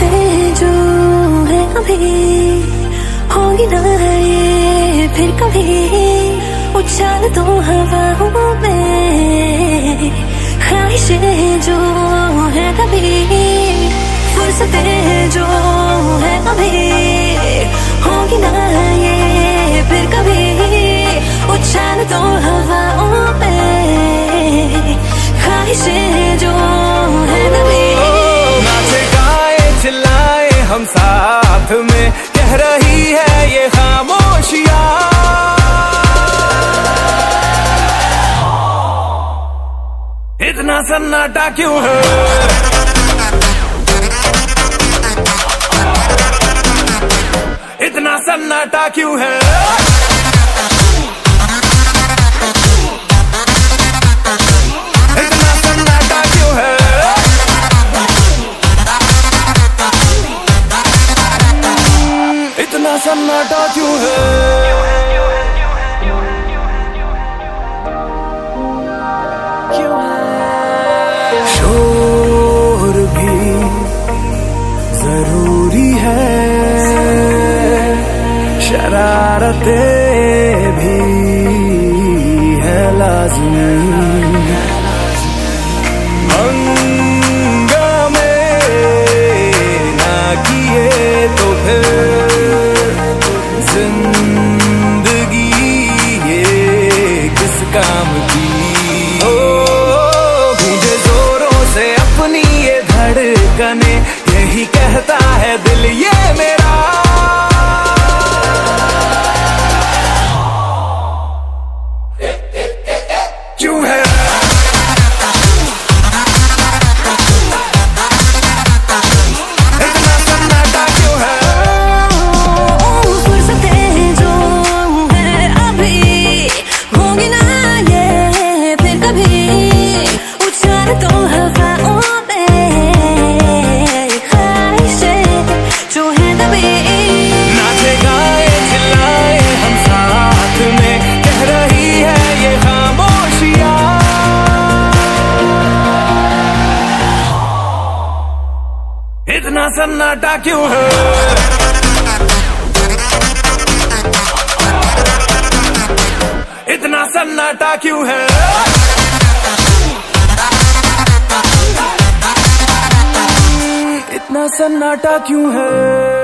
बातें जो है अभी, होगी ना ये फिर कभी। उछाल दो हवाओं में, ख्वाहिशें जो है कभी फुर्सतें जो है अभी, होगी ना ये फिर कभी। उछाल दो हवाओं में, ख्वाहिशें हम साथ में कह रही है ये खामोशिया। इतना सन्नाटा क्यों है? इतना सन्नाटा क्यों है? सन्नाटा क्यों है? शोर भी ज़रूरी है। शरारतें भी है लाजमी। धड़कने यही कहता है दिल ये मेरा। इतना सन्नाटा क्यों है? इतना सन्नाटा क्यों है? इतना सन्नाटा क्यों है?